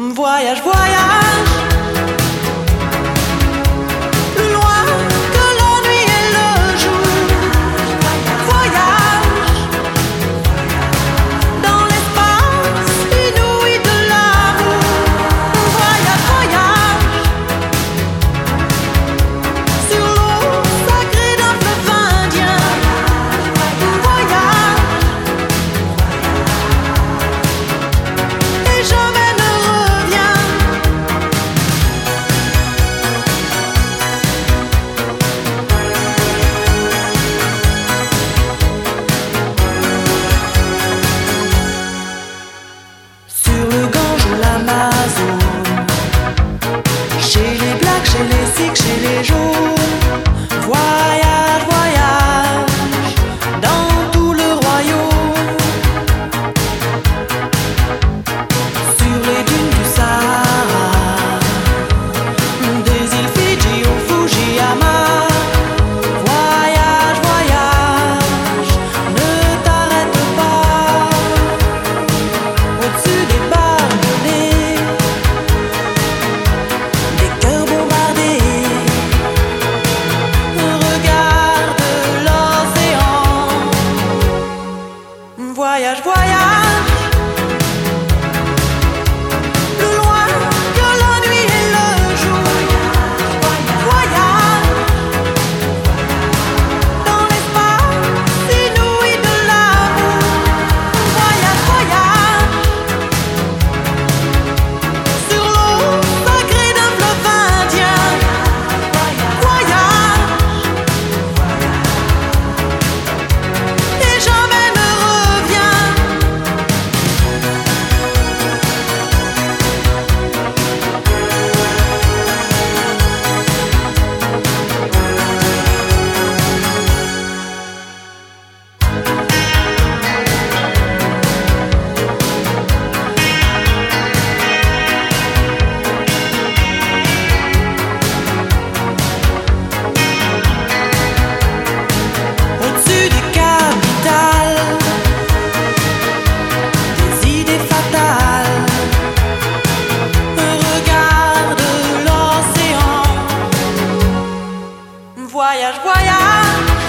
Voyage, voyage. voyage, voyage. why I